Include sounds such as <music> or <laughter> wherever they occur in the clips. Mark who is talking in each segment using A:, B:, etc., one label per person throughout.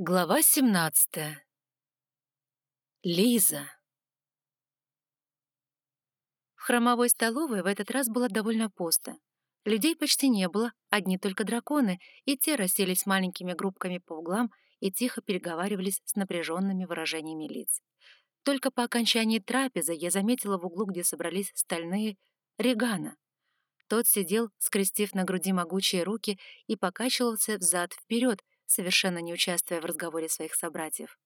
A: Глава 17. Лиза. В хромовой столовой в этот раз было довольно пусто. Людей почти не было, одни только драконы, и те расселись маленькими группками по углам и тихо переговаривались с напряженными выражениями лиц. Только по окончании трапезы я заметила в углу, где собрались стальные, Регана. Тот сидел, скрестив на груди могучие руки, и покачивался взад-вперед, совершенно не участвуя в разговоре своих собратьев.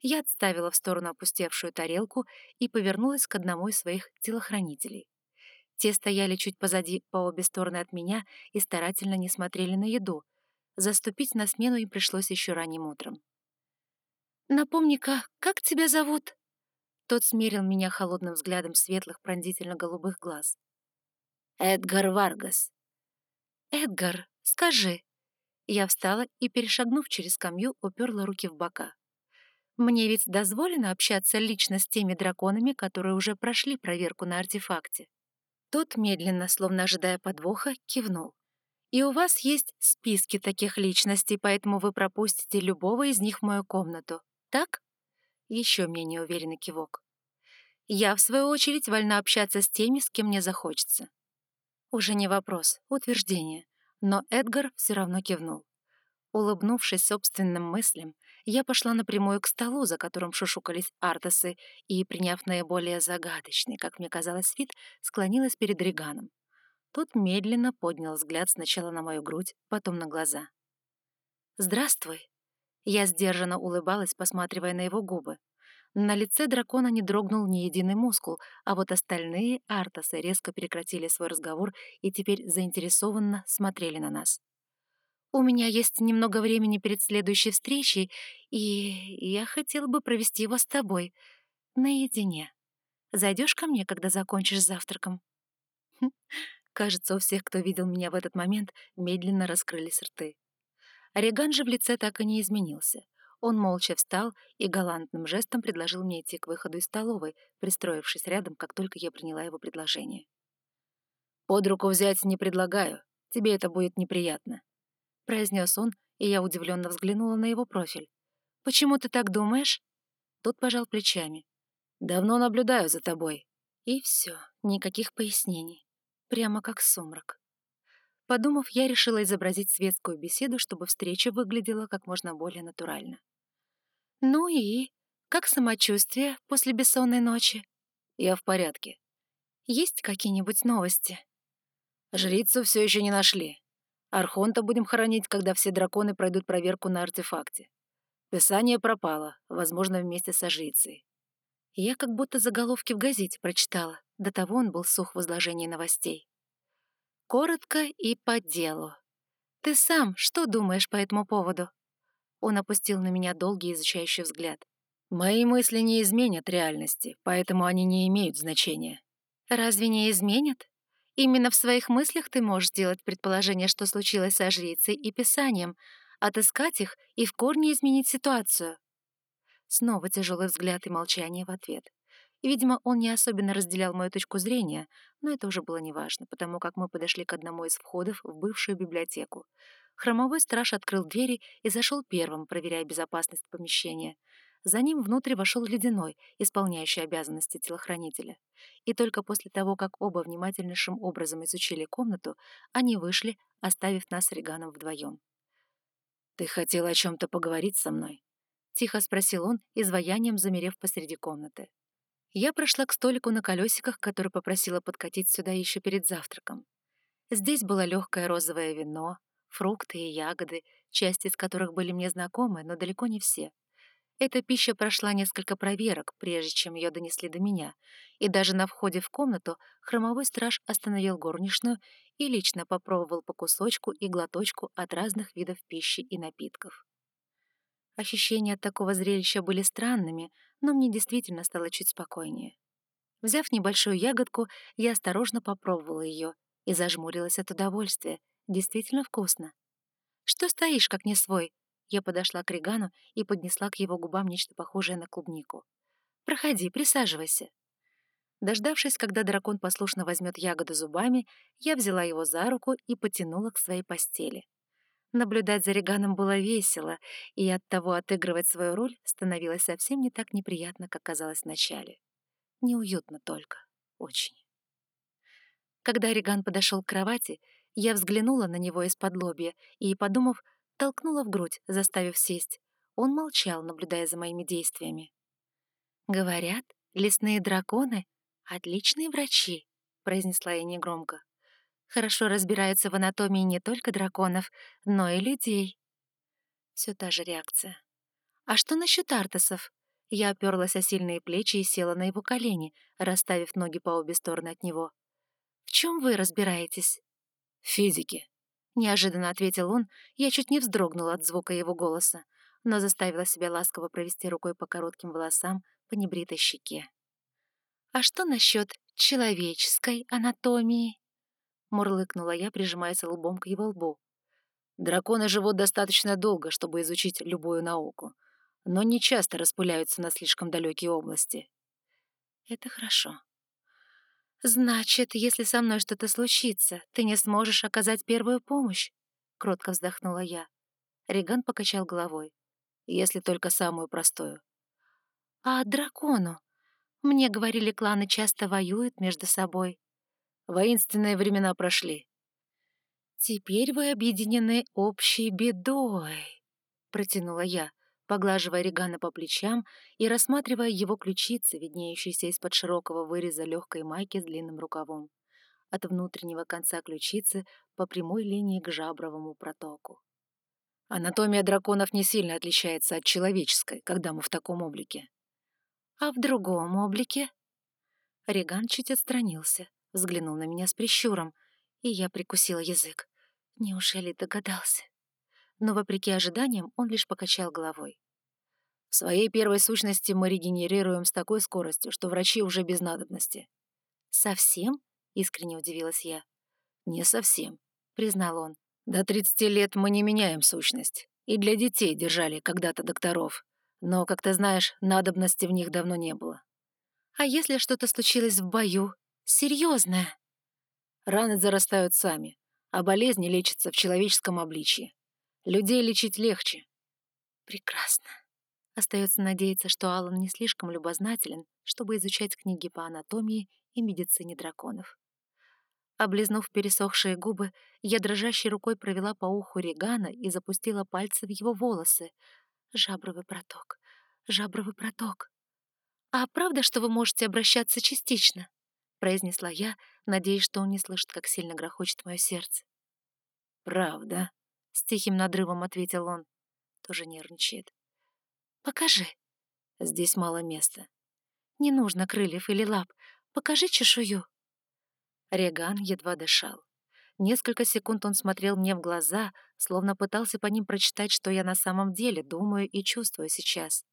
A: Я отставила в сторону опустевшую тарелку и повернулась к одному из своих телохранителей. Те стояли чуть позади по обе стороны от меня и старательно не смотрели на еду. Заступить на смену им пришлось еще ранним утром. «Напомни-ка, как тебя зовут?» Тот смерил меня холодным взглядом светлых пронзительно-голубых глаз.
B: «Эдгар Варгас».
A: «Эдгар, скажи, я встала и, перешагнув через скамью, уперла руки в бока. Мне ведь дозволено общаться лично с теми драконами, которые уже прошли проверку на артефакте. Тот, медленно, словно ожидая подвоха, кивнул. И у вас есть списки таких личностей, поэтому вы пропустите любого из них в мою комнату. Так? Еще мне неуверенный кивок. Я, в свою очередь, вольна общаться с теми, с кем мне захочется. Уже не вопрос, утверждение но Эдгар все равно кивнул. Улыбнувшись собственным мыслям, я пошла напрямую к столу, за которым шушукались артасы, и, приняв наиболее загадочный, как мне казалось, вид, склонилась перед Реганом. Тот медленно поднял взгляд сначала на мою грудь, потом на глаза. «Здравствуй!» Я сдержанно улыбалась, посматривая на его губы. На лице дракона не дрогнул ни единый мускул, а вот остальные артасы резко прекратили свой разговор и теперь заинтересованно смотрели на нас. «У меня есть немного времени перед следующей встречей, и я хотела бы провести его с тобой. Наедине. Зайдешь ко мне, когда закончишь завтраком?» хм, Кажется, у всех, кто видел меня в этот момент, медленно раскрылись рты. Ореган же в лице так и не изменился — он молча встал и галантным жестом предложил мне идти к выходу из столовой, пристроившись рядом, как только я приняла его предложение.
B: «Под руку взять не предлагаю, тебе это будет неприятно», —
A: произнес он, и я удивленно взглянула на его профиль. «Почему ты так думаешь?» Тот пожал плечами.
B: «Давно наблюдаю за тобой».
A: И все, никаких пояснений. Прямо как сумрак. Подумав, я решила изобразить светскую беседу, чтобы встреча выглядела как можно более натурально. «Ну и? Как самочувствие после бессонной ночи?»
B: «Я в порядке».
A: «Есть какие-нибудь новости?»
B: «Жрицу все еще не нашли. Архонта будем хоронить, когда все драконы пройдут проверку на артефакте. Писание пропало, возможно, вместе со жрицей».
A: Я как будто заголовки в газете прочитала. До того он был сух в изложении новостей. Коротко и по делу. Ты сам что думаешь по этому поводу? Он опустил на меня долгий изучающий взгляд.
B: Мои мысли не изменят реальности, поэтому они не имеют значения.
A: Разве не изменят? Именно в своих мыслях ты можешь сделать предположение, что случилось со жрицей и писанием, отыскать их и в корне изменить ситуацию. Снова тяжелый взгляд и молчание в ответ. Видимо, он не особенно разделял мою точку зрения, но это уже было неважно, потому как мы подошли к одному из входов в бывшую библиотеку. Хромовой страж открыл двери и зашел первым, проверяя безопасность помещения. За ним внутрь вошел Ледяной, исполняющий обязанности телохранителя. И только после того, как оба внимательнейшим образом изучили комнату, они вышли, оставив нас с Реганом вдвоем.
B: «Ты хотел о чем-то поговорить со мной?»
A: — тихо спросил он, изваянием замерев посреди комнаты. Я прошла к столику на колесиках, который попросила подкатить сюда еще перед завтраком. Здесь было легкое розовое вино, фрукты и ягоды, части из которых были мне знакомы, но далеко не все. Эта пища прошла несколько проверок, прежде чем ее донесли до меня, и даже на входе в комнату хромовой страж остановил горничную и лично попробовал по кусочку и глоточку от разных видов пищи и напитков. Ощущения от такого зрелища были странными, но мне действительно стало чуть спокойнее. Взяв небольшую ягодку, я осторожно попробовала ее и зажмурилась от удовольствия. Действительно вкусно. «Что стоишь, как не свой?» Я подошла к Регану и поднесла к его губам нечто похожее на клубнику. «Проходи, присаживайся». Дождавшись, когда дракон послушно возьмет ягоду зубами, я взяла его за руку и потянула к своей постели. Наблюдать за Реганом было весело, и оттого отыгрывать свою роль становилось совсем не так неприятно, как казалось вначале. Неуютно только. Очень. Когда Реган подошел к кровати, я взглянула на него из-под лобья и, подумав, толкнула в грудь, заставив сесть. Он молчал, наблюдая за моими действиями. «Говорят, лесные драконы — отличные врачи», — произнесла я негромко. «Хорошо разбираются в анатомии не только драконов, но и людей». Все та же реакция. «А что насчет артасов?» Я оперлась о сильные плечи и села на его колени, расставив ноги по обе стороны от него. «В чем вы разбираетесь?»
B: «В физике», — неожиданно ответил он. Я чуть не вздрогнула от звука его голоса, но заставила себя ласково провести рукой по коротким волосам по небритой щеке.
A: «А что насчет человеческой анатомии?» Мурлыкнула я, прижимаясь лбом к его лбу.
B: «Драконы живут достаточно долго, чтобы изучить любую науку, но не часто распыляются на слишком далекие области».
A: «Это хорошо. «Значит, если со мной что-то случится, ты не сможешь оказать первую помощь?» — кротко вздохнула я.
B: Риган покачал головой. «Если только самую простую».
A: «А дракону? Мне говорили, кланы часто воюют между собой».
B: «Воинственные времена прошли».
A: «Теперь вы объединены общей бедой», — протянула я поглаживая Регана по плечам и рассматривая его ключицы, виднеющиеся из-под широкого выреза легкой майки с длинным рукавом, от внутреннего конца ключицы по прямой линии к жабровому протоку.
B: Анатомия драконов не сильно отличается от человеческой, когда мы в таком облике.
A: А в другом облике? Реган чуть отстранился, взглянул на меня с прищуром, и я прикусила язык. Неужели догадался? но, вопреки ожиданиям, он лишь покачал головой.
B: В своей первой сущности мы регенерируем с такой скоростью, что врачи уже без надобности.
A: «Совсем?» — искренне удивилась я.
B: «Не совсем», — признал он. «До 30 лет мы не меняем сущность. И для детей держали когда-то докторов. Но, как ты знаешь, надобности в них давно не было».
A: «А если что-то случилось в бою? Серьезное?»
B: Раны зарастают сами, а болезни лечатся в человеческом обличье. Людей лечить легче.
A: Прекрасно. Остается надеяться, что Алан не слишком любознателен, чтобы изучать книги по анатомии и медицине драконов. Облизнув пересохшие губы, я дрожащей рукой провела по уху Регана и запустила пальцы в его волосы. Жабровый проток, жабровый проток. «А правда, что вы можете обращаться частично?» — произнесла я, надеясь, что он не слышит, как сильно грохочет мое сердце.
B: «Правда», с тихим надрывом ответил он. Тоже нервничает.
A: «Покажи».
B: «Здесь мало места».
A: «Не нужно крыльев или лап. Покажи чешую».
B: Реган едва дышал. Несколько секунд он смотрел мне в глаза, словно пытался по ним прочитать, что я на самом деле думаю и чувствую сейчас.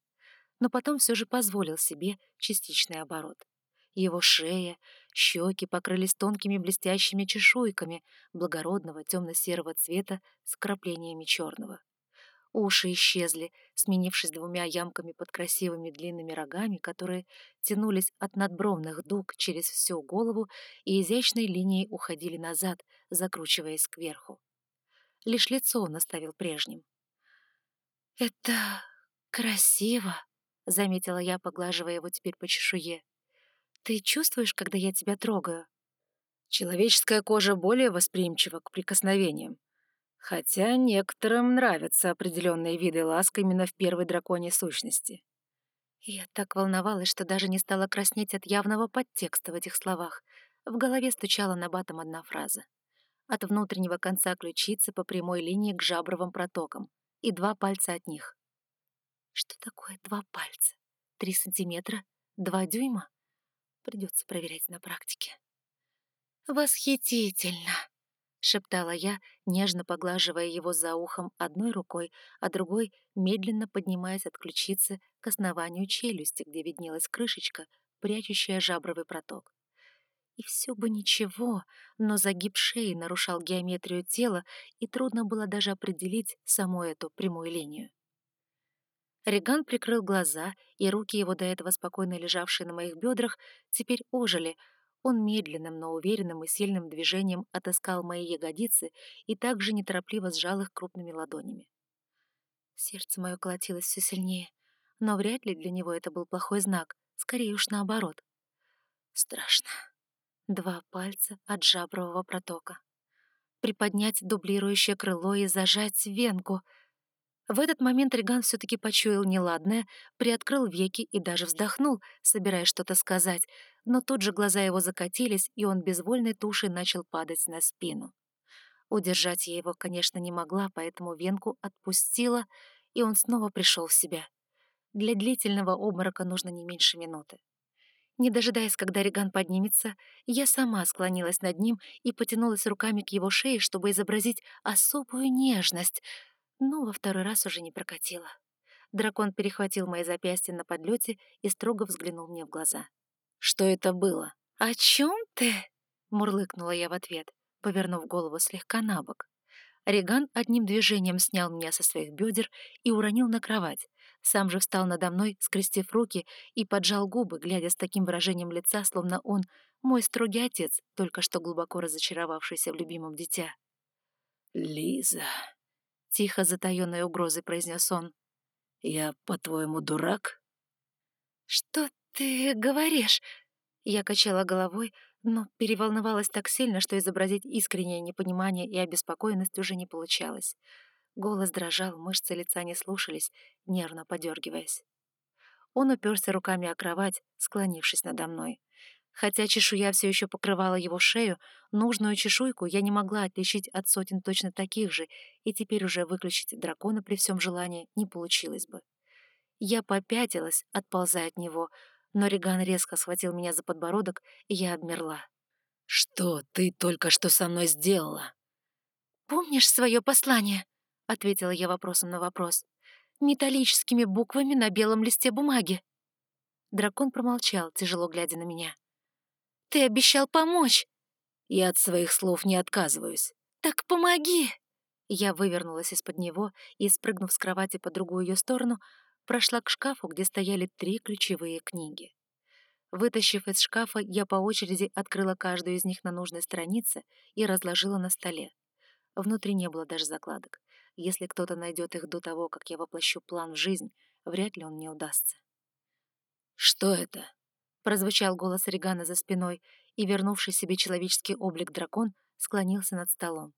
B: Но потом все же позволил себе частичный оборот. Его шея, щеки покрылись тонкими блестящими чешуйками благородного темно-серого цвета с краплениями черного. Уши исчезли, сменившись двумя ямками под красивыми длинными рогами, которые тянулись от надбровных дуг через всю голову и изящной линией уходили назад, закручиваясь кверху. Лишь лицо он оставил прежним.
A: «Это красиво», — заметила я, поглаживая его теперь по чешуе. Ты чувствуешь, когда я тебя трогаю?
B: Человеческая кожа более восприимчива к прикосновениям. Хотя некоторым нравятся определенные виды ласк именно в первой драконьей сущности.
A: Я так волновалась, что даже не стала краснеть от явного подтекста в этих словах. В голове стучала на батом одна фраза. От внутреннего конца ключицы по прямой линии к жабровым протокам и два пальца от них. Что такое два пальца? Три сантиметра? Два дюйма? Придется проверять на практике. «Восхитительно!» — шептала я, нежно поглаживая его за ухом одной рукой, а другой медленно поднимаясь от ключицы к основанию челюсти, где виднелась крышечка, прячущая жабровый проток. И все бы ничего, но загиб шеи нарушал геометрию тела, и трудно было даже определить саму эту прямую линию. Реган прикрыл глаза, и руки его, до этого спокойно лежавшие на моих бедрах, теперь ожили.
B: Он медленным, но уверенным и сильным движением отыскал мои ягодицы и также неторопливо сжал их крупными ладонями. Сердце мое колотилось все сильнее, но вряд ли для него это был плохой знак, скорее уж наоборот. Страшно. Два пальца от жабрового протока. Приподнять дублирующее крыло и зажать венку — в этот момент Риган все-таки почуял неладное, приоткрыл веки и даже вздохнул, собираясь что-то сказать, но тут же глаза его закатились, и он безвольной тушей начал падать на спину. Удержать я его, конечно, не могла, поэтому венку отпустила, и он снова пришел в себя. Для длительного обморока нужно не меньше минуты. Не дожидаясь, когда Риган поднимется, я сама склонилась над ним и потянулась руками к его шее, чтобы изобразить особую нежность — но во второй раз уже не прокатило. Дракон перехватил мои запястья на подлете и строго взглянул мне в глаза. «Что это было?» «О чем ты?» — мурлыкнула я в ответ, повернув голову слегка на бок. Реган одним движением снял меня со своих бедер и уронил на кровать. Сам же встал надо мной, скрестив руки, и поджал губы, глядя с таким выражением лица, словно он мой строгий отец, только что глубоко разочаровавшийся в любимом дитя.
C: «Лиза»,
B: Тихо, затаённой угрозой произнес он.
C: «Я, по-твоему, дурак?»
B: «Что ты говоришь?» Я качала головой, но переволновалась так сильно, что изобразить искреннее непонимание и обеспокоенность уже не получалось. Голос дрожал, мышцы лица не слушались, нервно подергиваясь. Он уперся руками о кровать, склонившись надо мной. Хотя чешуя все еще покрывала его шею, нужную чешуйку я не могла отличить от сотен точно таких же, и теперь уже выключить дракона при всем желании не получилось бы. Я попятилась, отползая от него, но Реган резко схватил меня за подбородок, и я обмерла.
C: «Что ты только что со мной сделала?»
B: «Помнишь свое послание?» — ответила я вопросом на вопрос. «Металлическими буквами на белом листе бумаги». Дракон промолчал, тяжело глядя на меня. Ты обещал помочь!»
C: «Я от своих слов не отказываюсь».
B: «Так помоги!» Я вывернулась из-под него и, спрыгнув с кровати по другую ее сторону, прошла к шкафу, где стояли три ключевые книги. Вытащив из шкафа, я по очереди открыла каждую из них на нужной странице и разложила на столе. Внутри не было даже закладок. Если кто-то найдет их до того, как я воплощу план в жизнь, вряд ли он мне удастся.
C: «Что это?»
B: Прозвучал голос Регана за спиной, и вернувший себе человеческий облик дракон склонился над столом.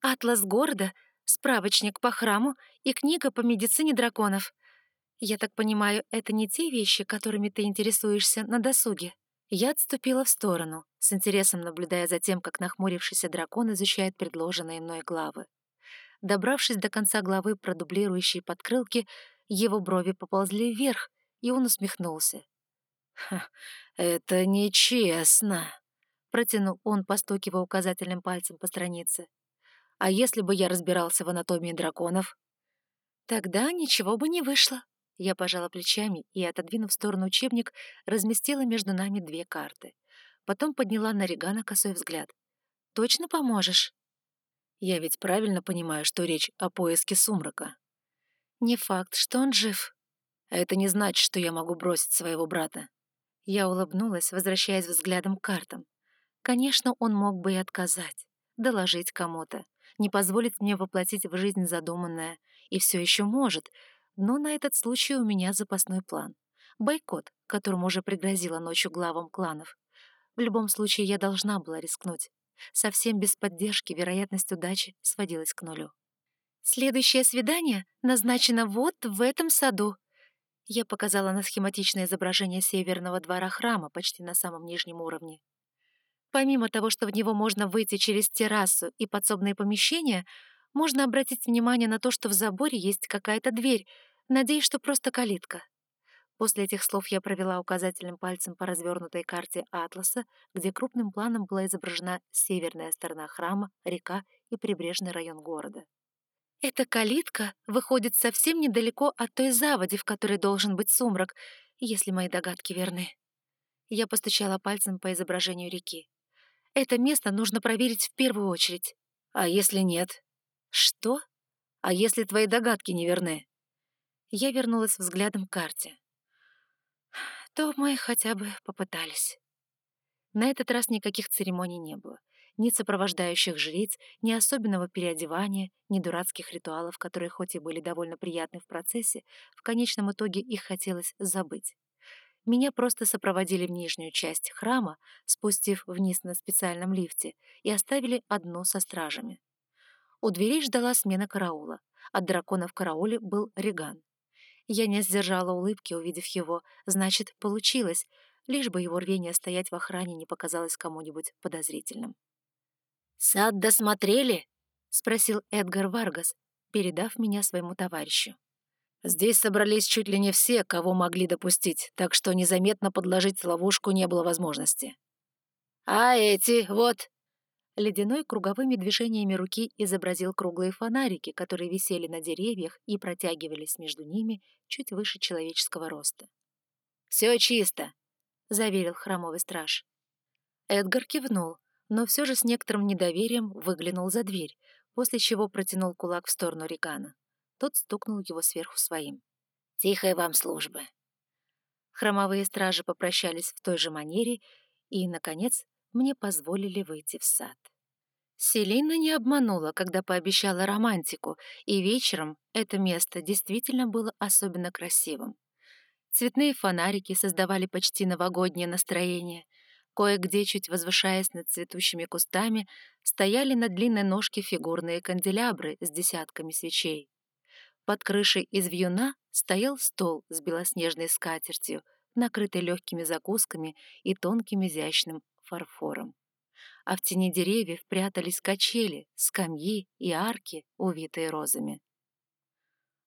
B: «Атлас города, справочник по храму и книга по медицине драконов. Я так понимаю, это не те вещи, которыми ты интересуешься на досуге?» Я отступила в сторону, с интересом наблюдая за тем, как нахмурившийся дракон изучает предложенные мной главы. Добравшись до конца главы про дублирующие подкрылки, его брови поползли вверх, и он усмехнулся.
C: «Это нечестно», — протянул он, постукивая указательным пальцем по странице. «А если бы я разбирался в анатомии драконов?»
B: «Тогда ничего бы не вышло». Я пожала плечами и, отодвинув в сторону учебник, разместила между нами две карты. Потом подняла на Регана косой взгляд. «Точно поможешь?»
C: «Я ведь правильно понимаю, что речь о поиске сумрака?»
B: «Не факт, что он жив».
C: «А это не значит, что я могу бросить своего брата.
B: Я улыбнулась, возвращаясь взглядом к картам. Конечно, он мог бы и отказать, доложить кому-то, не позволить мне воплотить в жизнь задуманное, и все еще может, но на этот случай у меня запасной план. Бойкот, которому уже пригрозила ночью главам кланов. В любом случае, я должна была рискнуть. Совсем без поддержки вероятность удачи сводилась к нулю. «Следующее свидание назначено вот в этом саду», я показала на схематичное изображение северного двора храма почти на самом нижнем уровне. Помимо того, что в него можно выйти через террасу и подсобные помещения, можно обратить внимание на то, что в заборе есть какая-то дверь, надеюсь, что просто калитка. После этих слов я провела указательным пальцем по развернутой карте атласа, где крупным планом была изображена северная сторона храма, река и прибрежный район города. Эта калитка выходит совсем недалеко от той заводи, в которой должен быть сумрак, если мои догадки верны. Я постучала пальцем по изображению реки. Это место нужно проверить в первую очередь.
C: А если нет?
B: Что?
C: А если твои догадки не верны?
B: Я вернулась взглядом к карте. То мы хотя бы попытались. На этот раз никаких церемоний не было. Ни сопровождающих жриц, ни особенного переодевания, ни дурацких ритуалов, которые хоть и были довольно приятны в процессе, в конечном итоге их хотелось забыть. Меня просто сопроводили в нижнюю часть храма, спустив вниз на специальном лифте, и оставили одну со стражами. У дверей ждала смена караула. От дракона в карауле был Реган. Я не сдержала улыбки, увидев его. Значит, получилось, лишь бы его рвение стоять в охране не показалось кому-нибудь подозрительным.
C: «Сад досмотрели?»
B: — спросил Эдгар Варгас, передав меня своему товарищу.
C: «Здесь собрались чуть ли не все, кого могли допустить, так что незаметно подложить ловушку не было возможности». «А эти, вот...»
B: Ледяной круговыми движениями руки изобразил круглые фонарики, которые висели на деревьях и протягивались между ними чуть выше человеческого роста.
C: «Все чисто», —
B: заверил храмовый страж. Эдгар кивнул, но все же с некоторым недоверием выглянул за дверь, после чего протянул кулак в сторону Регана. Тот стукнул его сверху своим.
C: «Тихой вам службы!»
B: Хромовые стражи попрощались в той же манере, и, наконец, мне позволили выйти в сад. Селина не обманула, когда пообещала романтику, и вечером это место действительно было особенно красивым. Цветные фонарики создавали почти новогоднее настроение — Кое-где, чуть возвышаясь над цветущими кустами, стояли на длинной ножке фигурные канделябры с десятками свечей. Под крышей из вьюна стоял стол с белоснежной скатертью, накрытый легкими закусками и тонким изящным фарфором. А в тени деревьев прятались качели, скамьи и арки, увитые розами.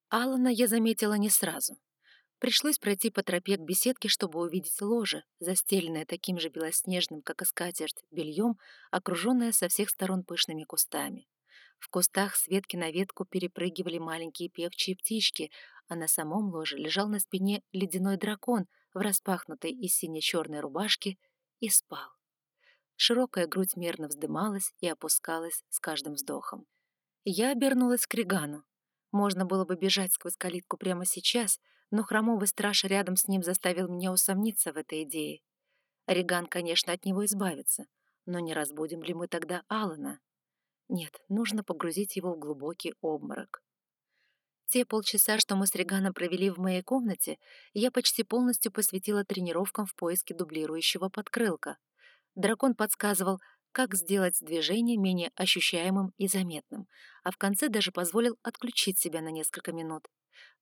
B: Алана я заметила не сразу. Пришлось пройти по тропе к беседке, чтобы увидеть ложе, застеленное таким же белоснежным, как и скатерть, бельем, окруженное со всех сторон пышными кустами. В кустах с ветки на ветку перепрыгивали маленькие певчие птички, а на самом ложе лежал на спине ледяной дракон в распахнутой и сине-черной рубашке и спал. Широкая грудь мерно вздымалась и опускалась с каждым вздохом. Я обернулась к Ригану. Можно было бы бежать сквозь калитку прямо сейчас — но хромовый страж рядом с ним заставил меня усомниться в этой идее. Риган, конечно, от него избавится, но не разбудим ли мы тогда Алана? Нет, нужно погрузить его в глубокий обморок. Те полчаса, что мы с Реганом провели в моей комнате, я почти полностью посвятила тренировкам в поиске дублирующего подкрылка. Дракон подсказывал, как сделать движение менее ощущаемым и заметным, а в конце даже позволил отключить себя на несколько минут.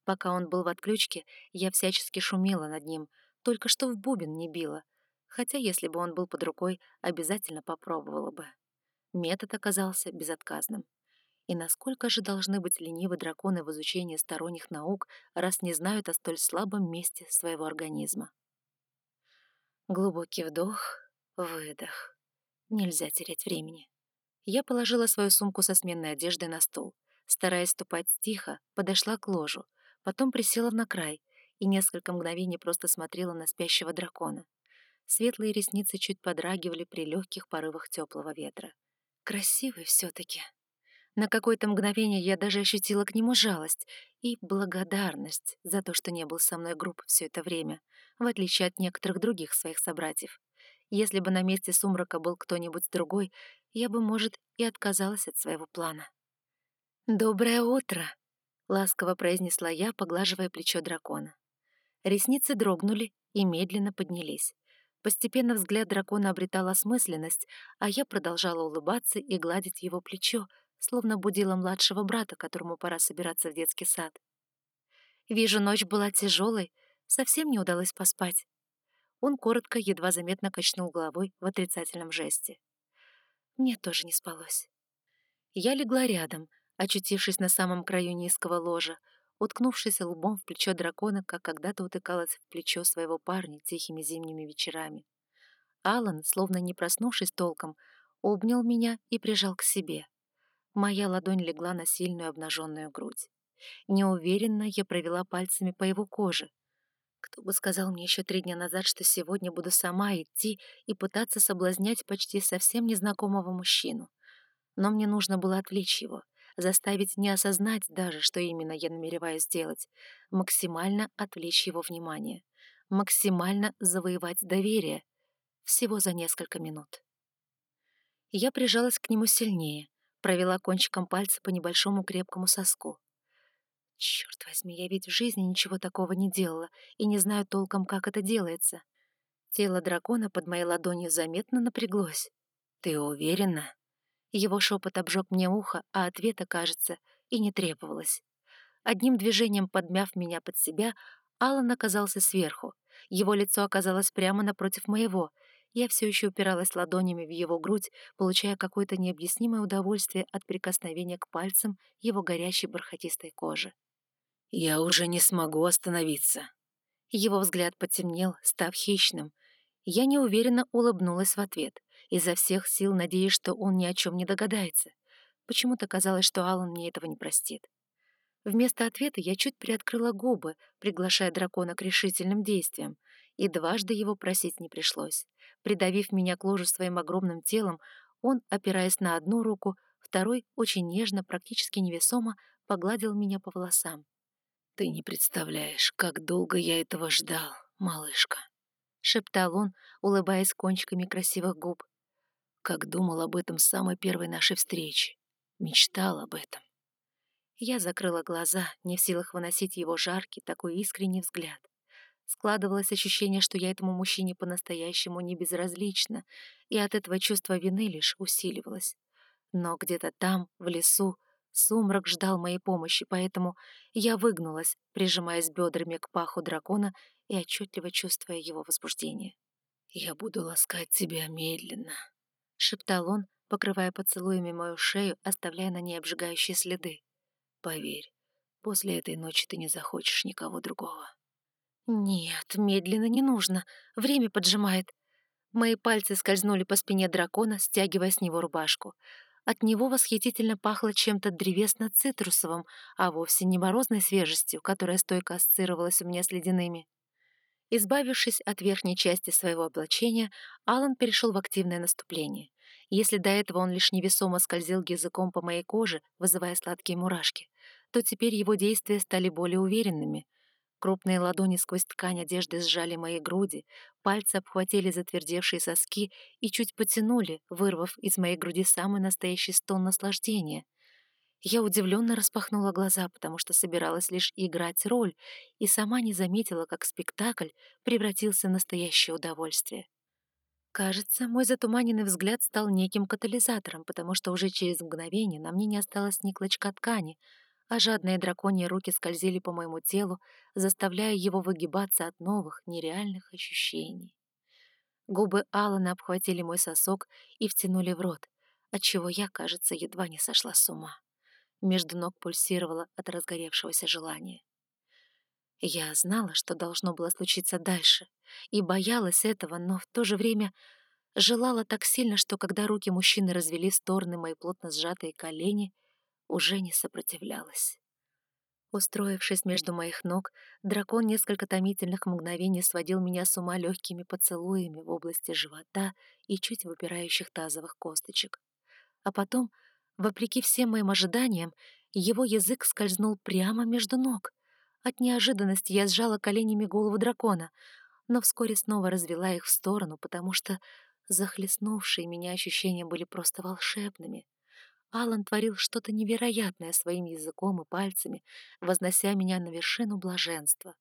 B: Пока он был в отключке, я всячески шумела над ним, только что в бубен не била. Хотя, если бы он был под рукой, обязательно попробовала бы. Метод оказался безотказным. И насколько же должны быть ленивы драконы в изучении сторонних наук, раз не знают о столь слабом месте своего организма? Глубокий вдох, выдох. Нельзя терять времени. Я положила свою сумку со сменной одеждой на стол. Стараясь ступать тихо, подошла к ложу, Потом присела на край и несколько мгновений просто смотрела на спящего дракона. Светлые ресницы чуть подрагивали при легких порывах теплого ветра. Красивый все-таки. На какое-то мгновение я даже ощутила к нему жалость и благодарность за то, что не был со мной груб все это время, в отличие от некоторых других своих собратьев. Если бы на месте сумрака был кто-нибудь другой, я бы, может, и отказалась от своего плана. «Доброе утро!» — ласково произнесла я, поглаживая плечо дракона. Ресницы дрогнули и медленно поднялись. Постепенно взгляд дракона обретал осмысленность, а я продолжала улыбаться и гладить его плечо, словно будила младшего брата, которому пора собираться в детский сад. Вижу, ночь была тяжелой, совсем не удалось поспать. Он коротко, едва заметно качнул головой в отрицательном жесте. Мне тоже не спалось. Я легла рядом — очутившись на самом краю низкого ложа, уткнувшись лбом в плечо дракона, как когда-то утыкалась в плечо своего парня тихими зимними вечерами. Алан, словно не проснувшись толком, обнял меня и прижал к себе. Моя ладонь легла на сильную обнаженную грудь. Неуверенно я провела пальцами по его коже. Кто бы сказал мне еще три дня назад, что сегодня буду сама идти и пытаться соблазнять почти совсем незнакомого мужчину. Но мне нужно было отвлечь его, заставить не осознать даже, что именно я намереваюсь сделать, максимально отвлечь его внимание, максимально завоевать доверие. Всего за несколько минут. Я прижалась к нему сильнее, провела кончиком пальца по небольшому крепкому соску. Черт возьми, я ведь в жизни ничего такого не делала и не знаю толком, как это делается. Тело дракона под моей ладонью заметно напряглось. «Ты уверена?» Его шепот обжег мне ухо, а ответа, кажется, и не требовалось. Одним движением подмяв меня под себя, Алан оказался сверху. Его лицо оказалось прямо напротив моего. Я все еще упиралась ладонями в его грудь, получая какое-то необъяснимое удовольствие от прикосновения к пальцам его горящей бархатистой кожи. «Я уже не смогу остановиться». Его взгляд потемнел, став хищным, я неуверенно улыбнулась в ответ, изо всех сил надеясь, что он ни о чем не догадается. Почему-то казалось, что Алан мне этого не простит. Вместо ответа я чуть приоткрыла губы, приглашая дракона к решительным действиям, и дважды его просить не пришлось. Придавив меня к ложу своим огромным телом, он, опираясь на одну руку, второй очень нежно, практически невесомо, погладил меня по волосам. «Ты не представляешь, как долго я этого ждал, малышка» шептал он, улыбаясь кончиками красивых губ. Как думал об этом с самой первой нашей встречи. Мечтал об этом. Я закрыла глаза, не в силах выносить его жаркий, такой искренний взгляд. Складывалось ощущение, что я этому мужчине по-настоящему не безразлична, и от этого чувство вины лишь усиливалось. Но где-то там, в лесу, сумрак ждал моей помощи, поэтому я выгнулась, прижимаясь бедрами к паху дракона и отчетливо чувствуя его возбуждение. «Я буду ласкать тебя медленно», — шептал он, покрывая поцелуями мою шею, оставляя на ней обжигающие следы. «Поверь, после этой ночи ты не захочешь никого другого». «Нет, медленно не нужно. Время поджимает». Мои пальцы скользнули по спине дракона, стягивая с него рубашку. От него восхитительно пахло чем-то древесно-цитрусовым, а вовсе не морозной свежестью, которая стойко ассоциировалась у меня с ледяными. Избавившись от верхней части своего облачения, Алан перешел в активное наступление. Если до этого он лишь невесомо скользил языком по моей коже, вызывая сладкие мурашки, то теперь его действия стали более уверенными. Крупные ладони сквозь ткань одежды сжали мои груди, пальцы обхватили затвердевшие соски и чуть потянули, вырвав из моей груди самый настоящий стон наслаждения. Я удивленно распахнула глаза, потому что собиралась лишь играть роль, и сама не заметила, как спектакль превратился в настоящее удовольствие. Кажется, мой затуманенный взгляд стал неким катализатором, потому что уже через мгновение на мне не осталось ни клочка ткани, а жадные драконьи руки скользили по моему телу, заставляя его выгибаться от новых, нереальных ощущений. Губы Алана обхватили мой сосок и втянули в рот, отчего я, кажется, едва не сошла с ума между ног пульсировало от разгоревшегося желания. Я знала, что должно было случиться дальше, и боялась этого, но в то же время желала так сильно, что когда руки мужчины развели в стороны мои плотно сжатые колени, уже не сопротивлялась. Устроившись между моих ног, дракон несколько томительных мгновений сводил меня с ума легкими поцелуями в области живота и чуть выпирающих тазовых косточек. А потом Вопреки всем моим ожиданиям, его язык скользнул прямо между ног. От неожиданности я сжала коленями голову дракона, но вскоре снова развела их в сторону, потому что захлестнувшие меня ощущения были просто волшебными. Алан творил что-то невероятное своим языком и пальцами, вознося меня на вершину блаженства.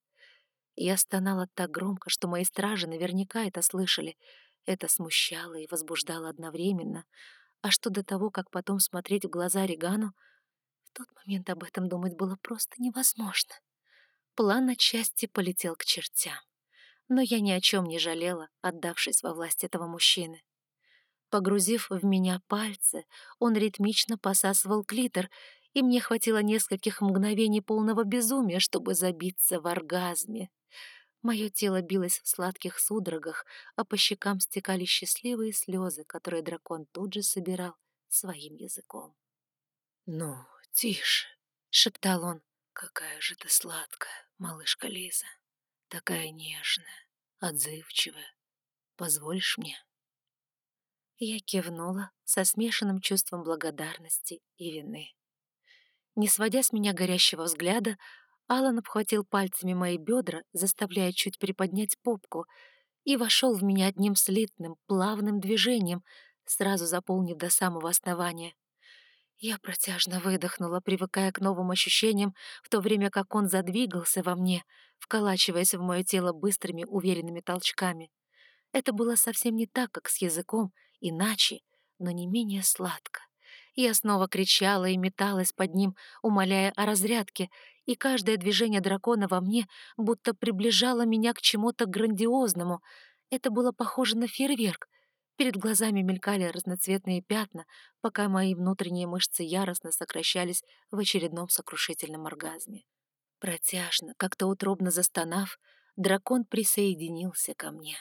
B: Я стонала так громко, что мои стражи наверняка это слышали. Это смущало и возбуждало одновременно — а что до того, как потом смотреть в глаза Регану, в тот момент об этом думать было просто невозможно. План отчасти полетел к чертям. Но я ни о чем не жалела, отдавшись во власть этого мужчины. Погрузив в меня пальцы, он ритмично посасывал клитор, и мне хватило нескольких мгновений полного безумия, чтобы забиться в оргазме. Мое тело билось в сладких судорогах, а по щекам стекали счастливые слезы, которые дракон тут же собирал своим языком. «Ну, тише», — шептал он. «Какая же ты сладкая, малышка Лиза. Такая нежная, отзывчивая. Позволишь мне?» Я кивнула со смешанным чувством благодарности и вины. Не сводя с меня горящего взгляда, Алан обхватил пальцами мои бедра, заставляя чуть приподнять попку, и вошел в меня одним слитным, плавным движением, сразу заполнив до самого основания. Я протяжно выдохнула, привыкая к новым ощущениям, в то время как он задвигался во мне, вколачиваясь в мое тело быстрыми, уверенными толчками. Это было совсем не так, как с языком, иначе, но не менее сладко. Я снова кричала и металась под ним, умоляя о разрядке, и каждое движение дракона во мне будто приближало меня к чему-то грандиозному. Это было похоже на фейерверк, Перед глазами мелькали разноцветные пятна, пока мои внутренние мышцы яростно сокращались в очередном сокрушительном оргазме. Протяжно, как-то утробно застонав, дракон присоединился ко мне.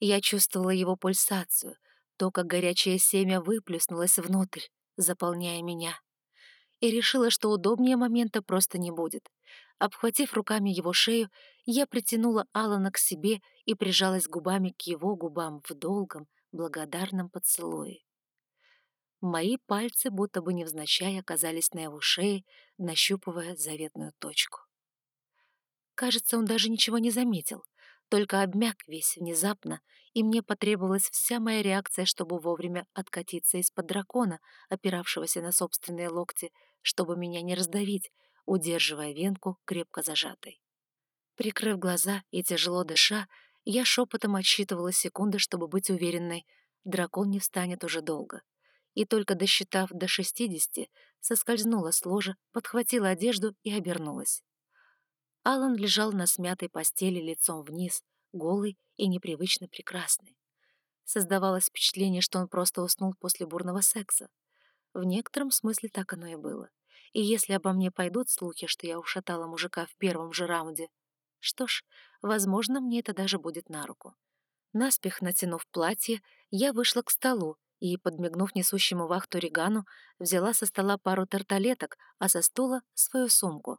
B: Я чувствовала его пульсацию, то, как горячее семя выплюснулось внутрь, заполняя меня. И решила, что удобнее момента просто не будет. Обхватив руками его шею, я притянула Алана к себе и прижалась губами к его губам в долгом, благодарном поцелуе. Мои пальцы будто бы невзначай оказались на его шее, нащупывая заветную точку. Кажется, он даже ничего не заметил, только обмяк весь внезапно, и мне потребовалась вся моя реакция, чтобы вовремя откатиться из-под дракона, опиравшегося на собственные локти, чтобы меня не раздавить, удерживая венку крепко зажатой. Прикрыв глаза и тяжело дыша, я шепотом отсчитывала секунды, чтобы быть уверенной, дракон не встанет уже долго. И только досчитав до шестидесяти, соскользнула с ложа, подхватила одежду и обернулась. Алан лежал на смятой постели лицом вниз, голый и непривычно прекрасный. Создавалось впечатление, что он просто уснул после бурного секса. В некотором смысле так оно и было. И если обо мне пойдут слухи, что я ушатала мужика в первом же раунде, что ж, возможно, мне это даже будет на руку. Наспех натянув платье, я вышла к столу и, подмигнув несущему вахту Регану, взяла со стола пару тарталеток, а со стула — свою сумку.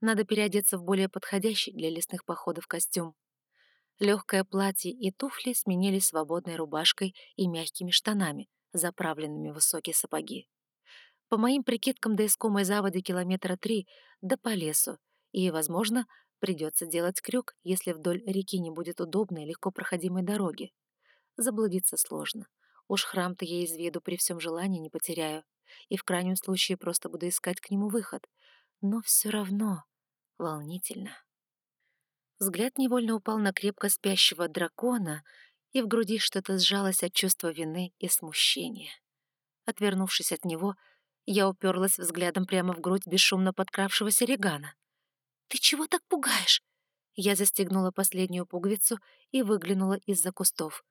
B: Надо переодеться в более подходящий для лесных походов костюм. Легкое платье и туфли сменились свободной рубашкой и мягкими штанами, заправленными в высокие сапоги. По моим прикидкам, до искомой заводы километра три, да по лесу, и, возможно, Придется делать крюк, если вдоль реки не будет удобной, легко проходимой дороги. Заблудиться сложно. Уж храм-то я из виду при всем желании не потеряю. И в крайнем случае просто буду искать к нему выход. Но все равно волнительно. Взгляд невольно упал на крепко спящего дракона, и в груди что-то сжалось от чувства вины и смущения. Отвернувшись от него, я уперлась взглядом прямо в грудь бесшумно подкравшегося Регана. «Ты чего так пугаешь?» Я застегнула последнюю пуговицу и выглянула из-за кустов.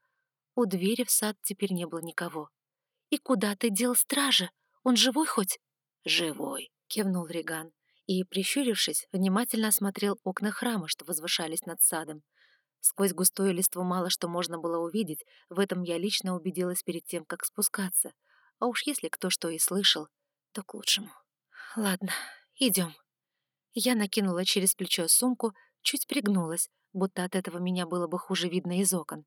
B: У двери в сад теперь не было никого. «И куда ты дел стража? Он живой хоть?» «Живой», — кивнул Реган. И, прищурившись, внимательно осмотрел окна храма, что возвышались над садом. Сквозь густое листво мало что можно было увидеть, в этом я лично убедилась перед тем, как спускаться. А уж если кто что и слышал, то к лучшему. «Ладно, идем. Я накинула через плечо сумку, чуть пригнулась, будто от этого меня было бы хуже видно из окон,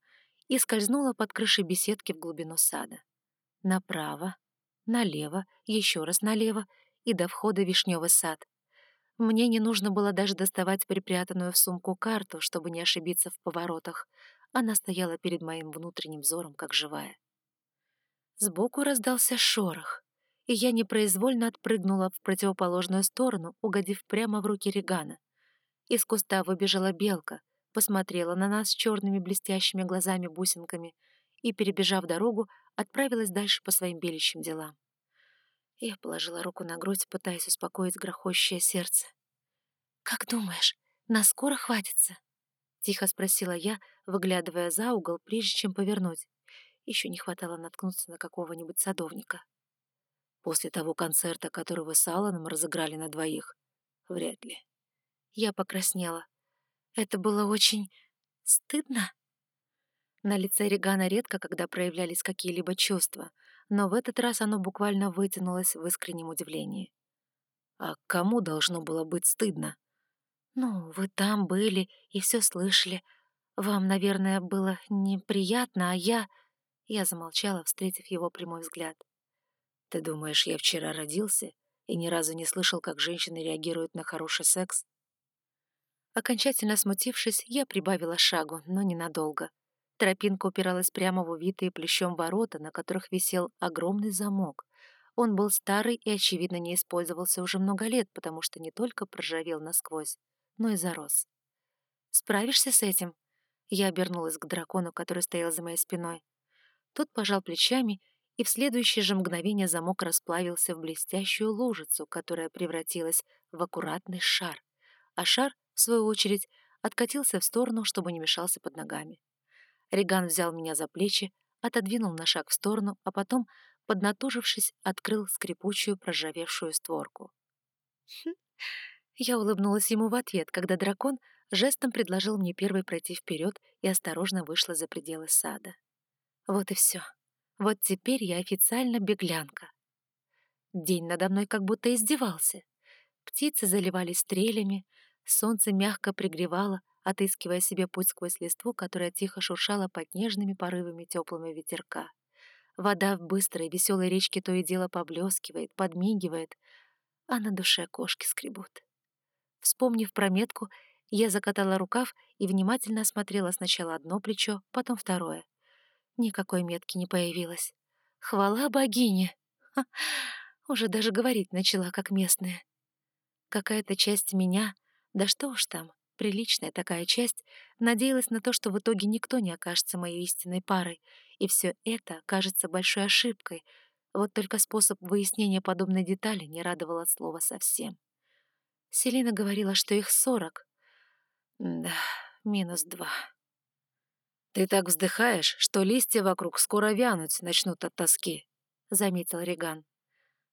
B: и скользнула под крышей беседки в глубину сада. Направо, налево, еще раз налево и до входа вишневый сад. Мне не нужно было даже доставать припрятанную в сумку карту, чтобы не ошибиться в поворотах. Она стояла перед моим внутренним взором, как живая. Сбоку раздался шорох и я непроизвольно отпрыгнула в противоположную сторону, угодив прямо в руки Регана. Из куста выбежала белка, посмотрела на нас черными блестящими глазами-бусинками и, перебежав дорогу, отправилась дальше по своим белищим делам. Я положила руку на грудь, пытаясь успокоить грохочущее сердце. «Как думаешь, нас скоро хватится?» — тихо спросила я, выглядывая за угол, прежде чем повернуть. Еще не хватало наткнуться на какого-нибудь садовника. После того концерта, который вы с Алланом разыграли на двоих? Вряд ли. Я покраснела. Это было очень... стыдно. На лице Регана редко, когда проявлялись какие-либо чувства, но в этот раз оно буквально вытянулось в искреннем удивлении. «А кому должно было быть стыдно?» «Ну, вы там были и все слышали. Вам, наверное, было неприятно, а я...» Я замолчала, встретив его прямой взгляд. Ты думаешь, я вчера родился и ни разу не слышал, как женщины реагируют на хороший секс? Окончательно смутившись, я прибавила шагу, но ненадолго. Тропинка упиралась прямо в увитые плещом ворота, на которых висел огромный замок. Он был старый и, очевидно, не использовался уже много лет, потому что не только проржавел насквозь, но и зарос. «Справишься с этим?» Я обернулась к дракону, который стоял за моей спиной. Тот пожал плечами, и в следующее же мгновение замок расплавился в блестящую лужицу, которая превратилась в аккуратный шар, а шар, в свою очередь, откатился в сторону, чтобы не мешался под ногами. Риган взял меня за плечи, отодвинул на шаг в сторону, а потом, поднатужившись, открыл скрипучую проржавевшую створку. Хм. Я улыбнулась ему в ответ, когда дракон жестом предложил мне первой пройти вперед и осторожно вышла за пределы сада. Вот и все. Вот теперь я официально беглянка. День надо мной как будто издевался. Птицы заливались стрелями, солнце мягко пригревало, отыскивая себе путь сквозь листву, которая тихо шуршала под нежными порывами теплого ветерка. Вода в быстрой веселой речке то и дело поблескивает, подмигивает, а на душе кошки скребут. Вспомнив про метку, я закатала рукав и внимательно осмотрела сначала одно плечо, потом второе. Никакой метки не появилось. Хвала богине! Ха, уже даже говорить начала, как местная. Какая-то часть меня, да что уж там, приличная такая часть, надеялась на то, что в итоге никто не окажется моей истинной парой, и все это кажется большой ошибкой, вот только способ выяснения подобной детали не радовал от слова совсем. Селина говорила, что их сорок. Да, минус два. «Ты так вздыхаешь, что листья вокруг скоро вянуть начнут от тоски», — заметил Реган.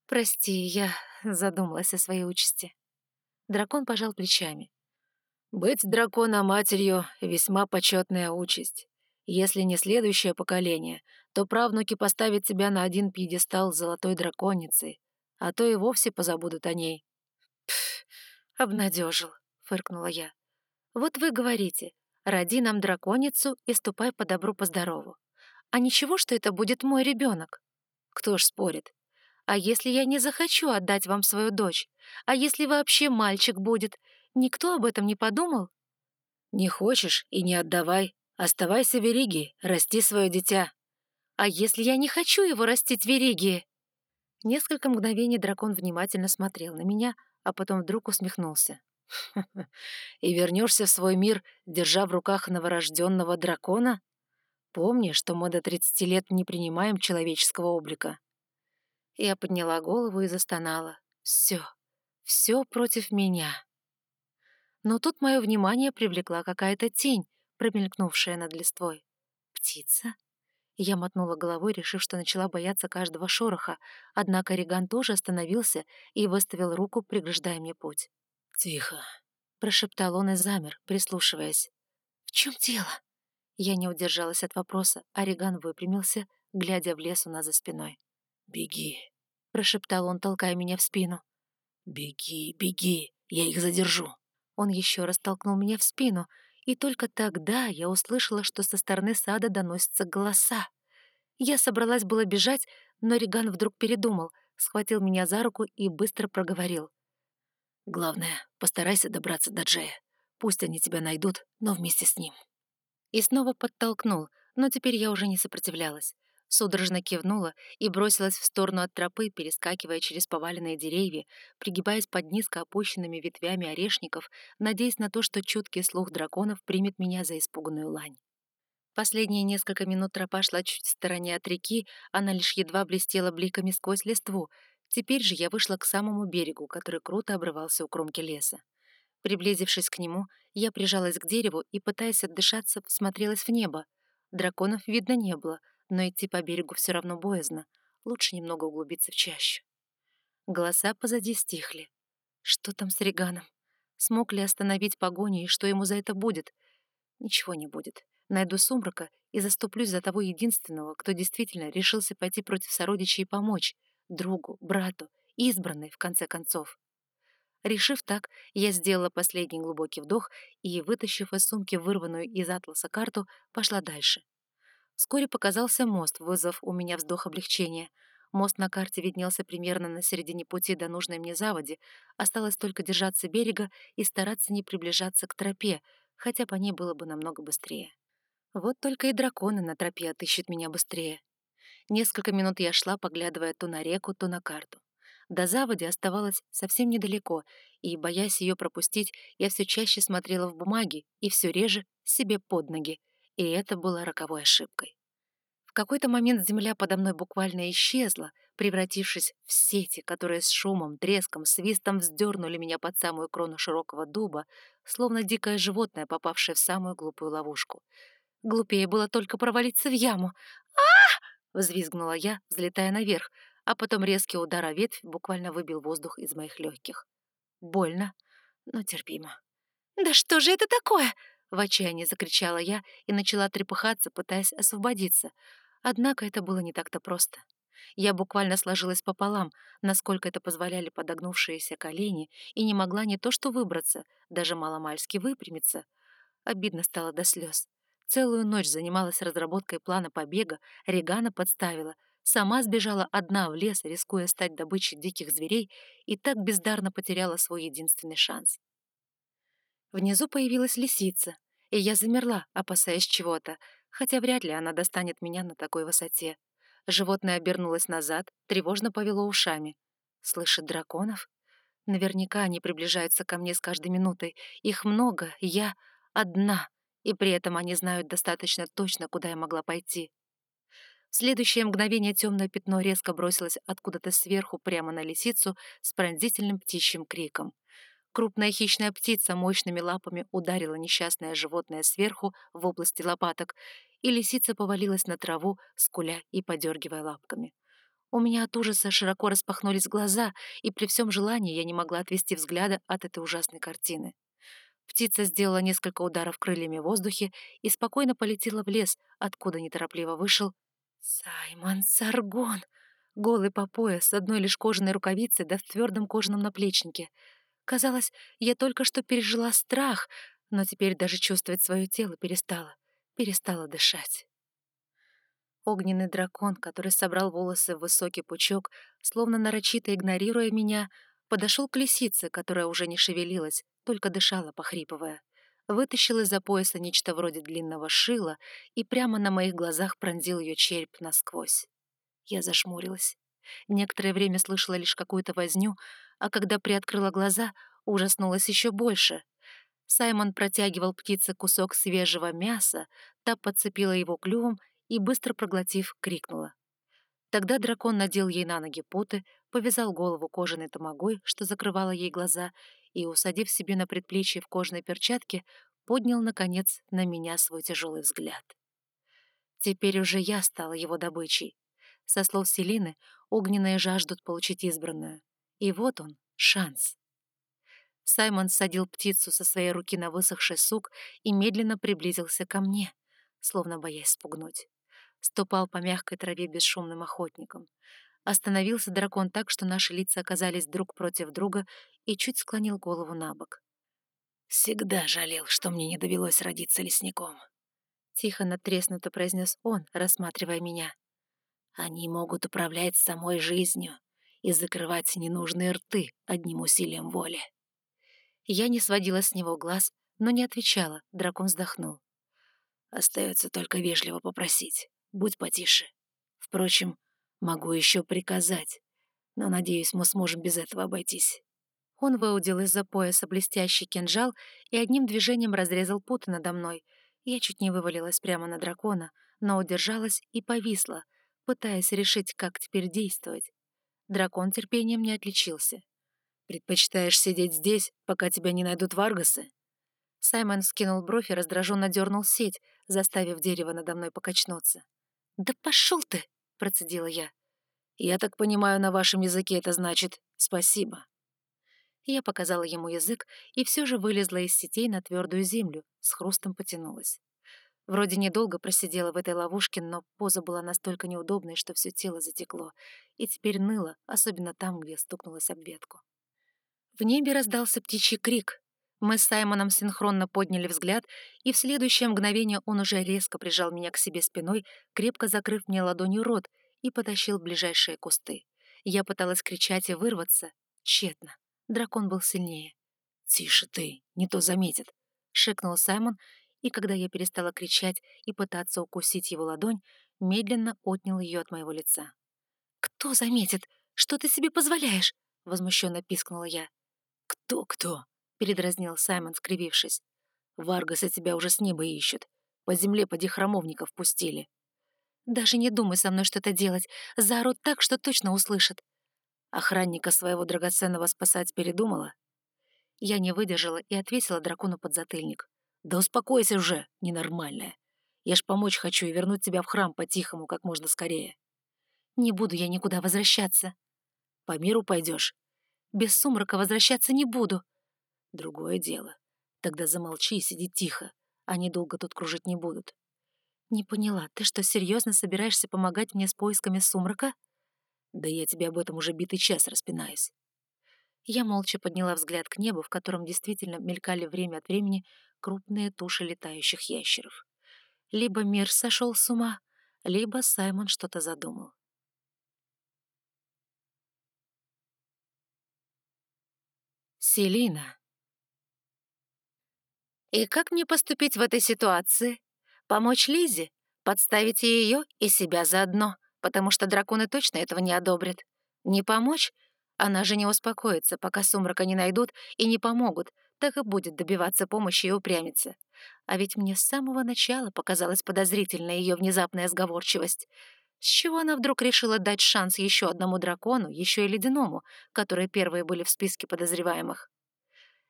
B: «Прости, я задумалась о своей участи». Дракон пожал плечами. Быть драконом матерью — весьма почетная участь. Если не следующее поколение, то правнуки поставят тебя на один пьедестал с золотой драконицей, а то и вовсе позабудут о ней. Пф, обнадежил, фыркнула я. Вот вы говорите, роди нам драконицу и ступай по добру, по здорову. А ничего, что это будет мой ребенок? Кто ж спорит? А если я не захочу отдать вам свою дочь? А если вообще мальчик будет, Никто об этом не подумал? Не хочешь и не отдавай. Оставайся в Вериге, расти свое дитя. А если я не хочу его растить в Вериге? Несколько мгновений дракон внимательно смотрел на меня, а потом вдруг усмехнулся. <laughs> «И вернешься в свой мир, держа в руках новорожденного дракона? Помни, что мы до 30 лет не принимаем человеческого облика». Я подняла голову и застонала. «Все, все против меня». Но тут мое внимание привлекла какая-то тень, промелькнувшая над листвой. «Птица?» Я мотнула головой, решив, что начала бояться каждого шороха, однако Риган тоже остановился и выставил руку, преграждая мне путь. «Тихо», — прошептал он и замер, прислушиваясь. «В чем дело?» Я не удержалась от вопроса, а Риган выпрямился, глядя в лес у нас за спиной. «Беги», — прошептал он, толкая меня в спину. «Беги, беги, я их задержу». Он еще раз толкнул меня в спину, и только тогда я услышала, что со стороны сада доносятся голоса. Я собралась было бежать, но Риган вдруг передумал, схватил меня за руку и быстро проговорил. «Главное, постарайся добраться до Джея. Пусть они тебя найдут, но вместе с ним». И снова подтолкнул, но теперь я уже не сопротивлялась судорожно кивнула и бросилась в сторону от тропы, перескакивая через поваленные деревья, пригибаясь под низко опущенными ветвями орешников, надеясь на то, что чуткий слух драконов примет меня за испуганную лань. Последние несколько минут тропа шла чуть в стороне от реки, она лишь едва блестела бликами сквозь листву. Теперь же я вышла к самому берегу, который круто обрывался у кромки леса. Приблизившись к нему, я прижалась к дереву и, пытаясь отдышаться, всмотрелась в небо. Драконов видно не было — но идти по берегу все равно боязно. Лучше немного углубиться в чащу. Голоса позади стихли. Что там с Реганом? Смог ли остановить погоню и что ему за это будет? Ничего не будет. Найду сумрака и заступлюсь за того единственного, кто действительно решился пойти против сородичей и помочь. Другу, брату, избранной, в конце концов. Решив так, я сделала последний глубокий вдох и, вытащив из сумки вырванную из атласа карту, пошла дальше. Вскоре показался мост, вызвав у меня вздох облегчения. Мост на карте виднелся примерно на середине пути до нужной мне заводи. Осталось только держаться берега и стараться не приближаться к тропе, хотя по ней было бы намного быстрее. Вот только и драконы на тропе отыщут меня быстрее. Несколько минут я шла, поглядывая то на реку, то на карту. До заводи оставалось совсем недалеко, и, боясь ее пропустить, я все чаще смотрела в бумаги и все реже себе под ноги, и это было роковой ошибкой. В какой-то момент земля подо мной буквально исчезла, превратившись в сети, которые с шумом, треском, свистом вздернули меня под самую крону широкого дуба, словно дикое животное, попавшее в самую глупую ловушку. Глупее было только провалиться в яму. Взвизгнула я, взлетая наверх, а потом резкий удар о ветвь буквально выбил воздух из моих легких. Больно, но терпимо. «Да что же это такое?» — в отчаянии закричала я и начала трепыхаться, пытаясь освободиться. Однако это было не так-то просто. Я буквально сложилась пополам, насколько это позволяли подогнувшиеся колени, и не могла не то что выбраться, даже маломальски выпрямиться. Обидно стало до слез. Целую ночь занималась разработкой плана побега, Регана подставила, сама сбежала одна в лес, рискуя стать добычей диких зверей, и так бездарно потеряла свой единственный шанс. Внизу появилась лисица, и я замерла, опасаясь чего-то, хотя вряд ли она достанет меня на такой высоте. Животное обернулось назад, тревожно повело ушами. Слышит драконов? Наверняка они приближаются ко мне с каждой минутой. Их много, я одна, и при этом они знают достаточно точно, куда я могла пойти. В следующее мгновение темное пятно резко бросилось откуда-то сверху прямо на лисицу с пронзительным птичьим криком. Крупная хищная птица мощными лапами ударила несчастное животное сверху в области лопаток, и лисица повалилась на траву, скуля и подергивая лапками. У меня от ужаса широко распахнулись глаза, и при всем желании я не могла отвести взгляда от этой ужасной картины. Птица сделала несколько ударов крыльями в воздухе и спокойно полетела в лес, откуда неторопливо вышел Саймон Саргон, голый по пояс, с одной лишь кожаной рукавицей да в твердом кожаном наплечнике. Казалось, я только что пережила страх, но теперь даже чувствовать свое тело перестала, перестала дышать. Огненный дракон, который собрал волосы в высокий пучок, словно нарочито игнорируя меня, подошел к лисице, которая уже не шевелилась, только дышала, похрипывая вытащил из-за пояса нечто вроде длинного шила и прямо на моих глазах пронзил ее череп насквозь. Я зажмурилась. Некоторое время слышала лишь какую-то возню, а когда приоткрыла глаза, ужаснулась еще больше. Саймон протягивал птице кусок свежего мяса, та подцепила его клювом и, быстро проглотив, крикнула. Тогда дракон надел ей на ноги путы, повязал голову кожаной томогой, что закрывало ей глаза, и, усадив себе на предплечье в кожаной перчатке, поднял, наконец, на меня свой тяжелый взгляд. Теперь уже я стала его добычей. Со слов Селины, огненные жаждут получить избранную. И вот он, шанс. Саймон садил птицу со своей руки на высохший сук и медленно приблизился ко мне, словно боясь спугнуть. Ступал по мягкой траве бесшумным охотником. Остановился дракон так, что наши лица оказались друг против друга, и чуть склонил голову на бок. «Всегда жалел, что мне не довелось родиться лесником», — тихо натреснуто произнес он, рассматривая меня. «Они могут управлять самой жизнью и закрывать ненужные рты одним усилием воли». Я не сводила с него глаз, но не отвечала, дракон вздохнул. «Остается только вежливо попросить. Будь потише. Впрочем, Могу еще приказать, но, надеюсь, мы сможем без этого обойтись». Он выудил из-за пояса блестящий кинжал и одним движением разрезал путы надо мной. Я чуть не вывалилась прямо на дракона, но удержалась и повисла, пытаясь решить, как теперь действовать. Дракон терпением не отличился. «Предпочитаешь сидеть здесь, пока тебя не найдут варгасы?» Саймон скинул бровь и раздраженно дернул сеть, заставив дерево надо мной покачнуться. «Да пошел ты!» — процедила я. «Я так понимаю, на вашем языке это значит «спасибо». Я показала ему язык и все же вылезла из сетей на твердую землю, с хрустом потянулась. Вроде недолго просидела в этой ловушке, но поза была настолько неудобной, что все тело затекло, и теперь ныло, особенно там, где стукнулась об ветку. В небе раздался птичий крик. Мы с Саймоном синхронно подняли взгляд, и в следующее мгновение он уже резко прижал меня к себе спиной, крепко закрыв мне ладонью рот, и потащил в ближайшие кусты. Я пыталась кричать и вырваться. Тщетно. Дракон был сильнее. «Тише ты, не то заметят», — шикнул Саймон и когда я перестала кричать и пытаться укусить его ладонь, медленно отнял ее от моего лица. «Кто заметит? Что ты себе позволяешь?» — возмущенно пискнула я.
C: «Кто-кто?»
B: — передразнил Саймон, скривившись.
C: «Варгаса тебя уже с неба ищут. По земле поди храмовников пустили».
B: «Даже не думай со мной что-то делать. Заорут так, что точно услышат».
C: Охранника своего драгоценного спасать передумала?
B: Я не выдержала и отвесила дракону под затыльник.
C: «Да успокойся уже, ненормальная. Я ж помочь хочу и вернуть тебя в храм по-тихому как можно скорее».
B: «Не буду я никуда возвращаться».
C: «По миру пойдешь?»
B: «Без сумрака возвращаться не буду».
C: «Другое дело. Тогда замолчи и сиди тихо. Они долго тут кружить не будут».
B: «Не поняла, ты что, серьезно собираешься помогать мне с поисками сумрака?»
C: «Да я тебе об этом уже битый час распинаюсь».
B: Я молча подняла взгляд к небу, в котором действительно мелькали время от времени крупные туши летающих ящеров. Либо мир сошел с ума, либо Саймон что-то задумал.
C: Селина.
A: И как мне поступить в этой ситуации? Помочь Лизе? Подставить ее и себя заодно, потому что драконы точно этого не одобрят. Не помочь? Она же не успокоится, пока сумрака не найдут и не помогут, так и будет добиваться помощи и упрямиться. А ведь мне с самого начала показалась подозрительная ее внезапная сговорчивость. С чего она вдруг решила дать шанс еще одному дракону, еще и ледяному, которые первые были в списке подозреваемых?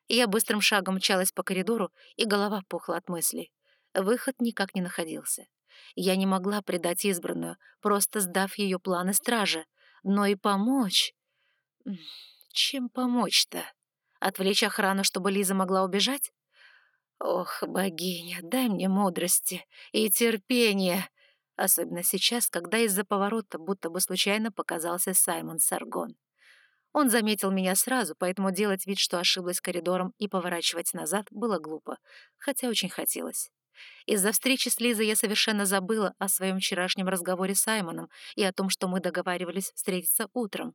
A: Я быстрым шагом мчалась по коридору, и голова пухла от мыслей. Выход никак не находился. Я не могла предать избранную, просто сдав ее планы стражи. Но и помочь... Чем помочь-то? Отвлечь охрану, чтобы Лиза могла убежать? Ох, богиня, дай мне мудрости и терпения. Особенно сейчас, когда из-за поворота будто бы случайно показался Саймон Саргон. Он заметил меня сразу, поэтому делать вид, что ошиблась коридором и поворачивать назад, было глупо, хотя очень хотелось. Из-за встречи с Лизой я совершенно забыла о своем вчерашнем разговоре с Саймоном и о том, что мы договаривались встретиться утром.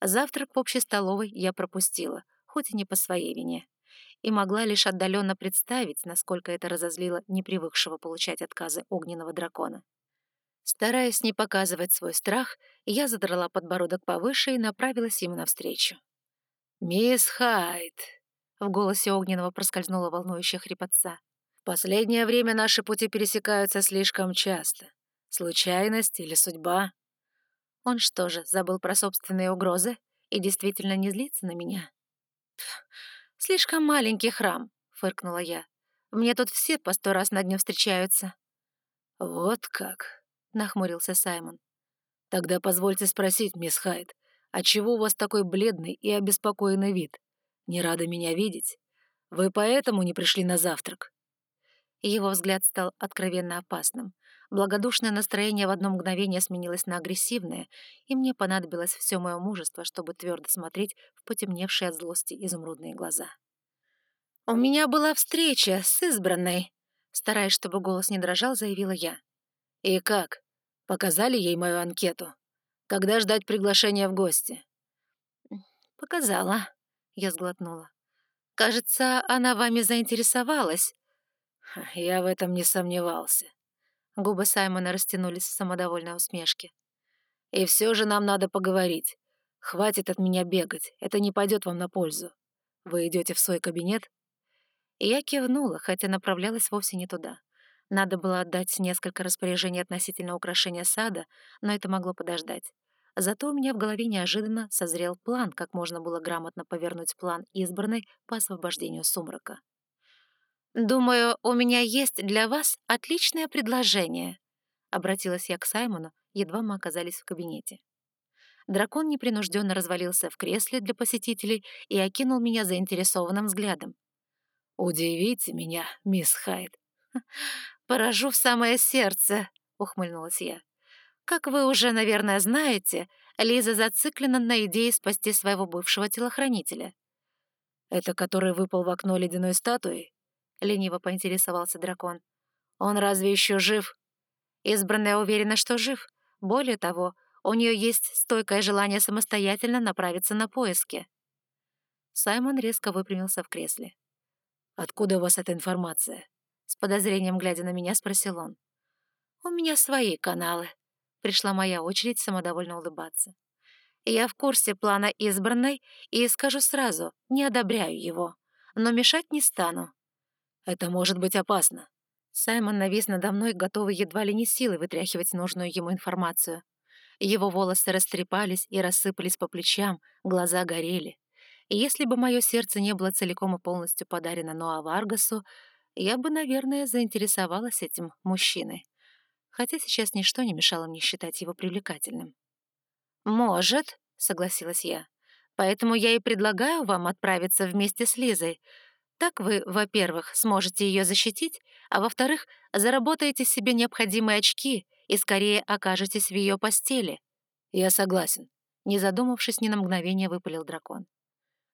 A: Завтрак в общей столовой я пропустила, хоть и не по своей вине, и могла лишь отдаленно представить, насколько это разозлило непривыкшего получать отказы огненного дракона. Стараясь не показывать свой страх, я задрала подбородок повыше и направилась ему навстречу.
C: «Мисс Хайт!»
A: — в голосе огненного проскользнула волнующая хрипотца.
C: «В последнее время наши пути пересекаются слишком часто. Случайность или судьба?»
A: Он что же, забыл про собственные угрозы и действительно не злится на меня? «Слишком маленький храм», — фыркнула я. «Мне тут все по сто раз на дню встречаются».
C: «Вот как», — нахмурился Саймон.
B: «Тогда позвольте спросить, мисс Хайт, а чего у вас такой бледный и обеспокоенный вид? Не рада меня видеть? Вы поэтому не пришли на завтрак?»
A: Его взгляд стал откровенно опасным. Благодушное настроение в одно мгновение сменилось на агрессивное, и мне понадобилось все мое мужество, чтобы твердо смотреть в потемневшие от злости изумрудные глаза. «У меня была встреча с избранной», — стараясь, чтобы голос не дрожал, заявила я.
C: «И как? Показали ей мою анкету? Когда ждать приглашения в гости?»
A: «Показала», — я сглотнула. «Кажется, она вами заинтересовалась».
C: «Я в этом не сомневался».
A: Губы Саймона растянулись в самодовольной усмешке.
C: «И все же нам надо поговорить. Хватит от меня бегать, это не пойдет вам на пользу. Вы идете в свой кабинет?»
A: И я кивнула, хотя направлялась вовсе не туда. Надо было отдать несколько распоряжений относительно украшения сада, но это могло подождать. Зато у меня в голове неожиданно созрел план, как можно было грамотно повернуть план избранной по освобождению сумрака. «Думаю, у меня есть для вас отличное предложение», — обратилась я к Саймону, едва мы оказались в кабинете. Дракон непринужденно развалился в кресле для посетителей и окинул меня заинтересованным взглядом.
C: «Удивите меня, мисс Хайд».
A: «Поражу в самое сердце», — ухмыльнулась я. «Как вы уже, наверное, знаете, Лиза зациклена на идее спасти своего бывшего телохранителя».
C: «Это который выпал в окно ледяной статуи?»
A: — лениво поинтересовался дракон. «Он разве еще жив?» Избранная уверена, что жив. Более того, у нее есть стойкое желание самостоятельно направиться на поиски. Саймон резко выпрямился в кресле.
C: «Откуда у вас эта информация?»
A: — спросил подозрением глядя на меня, спросил он. «У меня свои каналы». Пришла моя очередь самодовольно улыбаться. «Я в курсе плана избранной и скажу сразу, не одобряю его, но мешать не стану».
C: «Это может быть опасно».
A: Саймон навис надо мной, готовый едва ли не силой вытряхивать нужную ему информацию. Его волосы растрепались и рассыпались по плечам, глаза горели. И если бы мое сердце не было целиком и полностью подарено Ноа Варгасу, я бы, наверное, заинтересовалась этим мужчиной. Хотя сейчас ничто не мешало мне считать его привлекательным. «Может», — согласилась я. «Поэтому я и предлагаю вам отправиться вместе с Лизой. Так вы, во-первых, сможете ее защитить, а во-вторых, заработаете себе необходимые очки и скорее окажетесь в ее постели».
C: «Я согласен», —
A: не задумавшись ни на мгновение, выпалил дракон.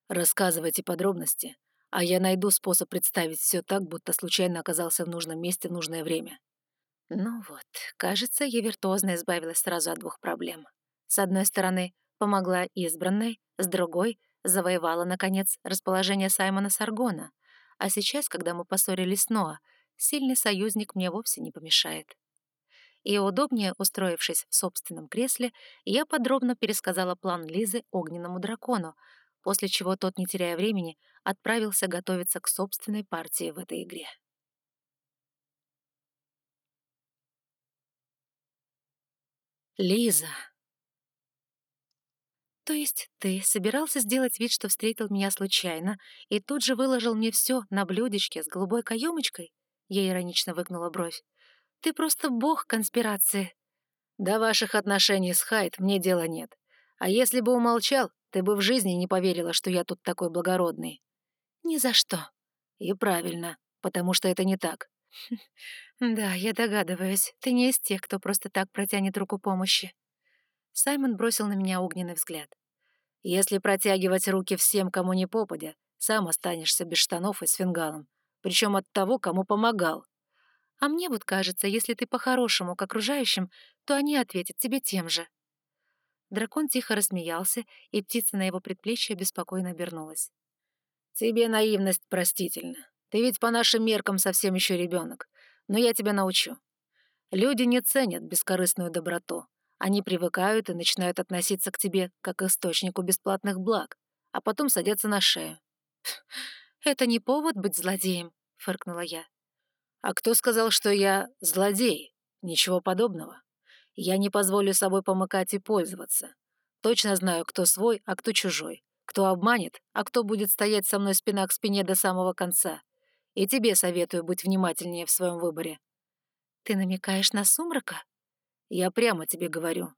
C: «Рассказывайте подробности, а я найду способ представить все так, будто случайно оказался в нужном месте в нужное время».
A: Ну вот, кажется, я виртуозно избавилась сразу от двух проблем. С одной стороны, помогла избранной, с другой — завоевала, наконец, расположение Саймона Саргона. А сейчас, когда мы поссорились с Ноа, сильный союзник мне вовсе не помешает. И удобнее устроившись в собственном кресле, я подробно пересказала план Лизы огненному дракону, после чего тот, не теряя времени, отправился готовиться к собственной партии в этой игре. Лиза. То есть ты собирался сделать вид, что встретил меня случайно, и тут же выложил мне все на блюдечке с голубой каемочкой? Я иронично выгнула бровь. Ты просто бог конспирации.
C: До ваших отношений с Хайт мне дела нет. А если бы умолчал, ты бы в жизни не поверила, что я тут такой благородный.
A: Ни за что.
C: И правильно, потому что это не так. <laughs>
A: Да, я догадываюсь, ты не из тех, кто просто так протянет руку помощи. Саймон бросил на меня огненный взгляд.
C: Если протягивать руки всем, кому не попадя, сам останешься без штанов и с фингалом. Причем от того, кому помогал.
A: А мне вот кажется, если ты по-хорошему к окружающим, то они ответят тебе тем же. Дракон тихо рассмеялся, и птица на его предплечье беспокойно обернулась.
C: «Тебе наивность простительна. Ты ведь по нашим меркам совсем еще ребенок. Но я тебя научу. Люди не ценят бескорыстную доброту. Они привыкают и начинают относиться к тебе как к источнику бесплатных благ, а потом садятся на шею.
A: «Это не повод быть злодеем», — фыркнула я.
C: «А кто сказал, что я злодей? Ничего подобного. Я не позволю собой помыкать и пользоваться. Точно знаю, кто свой, а кто чужой, кто обманет, а кто будет стоять со мной спина к спине до самого конца. И тебе советую быть внимательнее в своем выборе.
A: Ты намекаешь на сумрака?
C: Я прямо тебе говорю.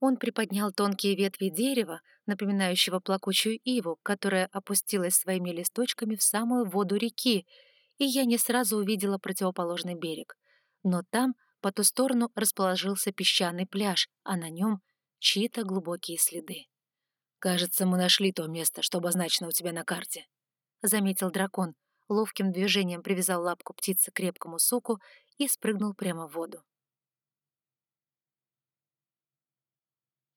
A: Он приподнял тонкие ветви дерева, напоминающего плакучую иву, которая опустилась своими листочками в самую воду реки, и я не сразу увидела противоположный берег. Но там, по ту сторону, расположился песчаный пляж, а на нем чьи-то глубокие следы.
C: «Кажется, мы нашли то место, что обозначено у тебя на карте», —
A: заметил дракон, ловким движением привязал лапку птицы к крепкому суку и спрыгнул прямо в воду.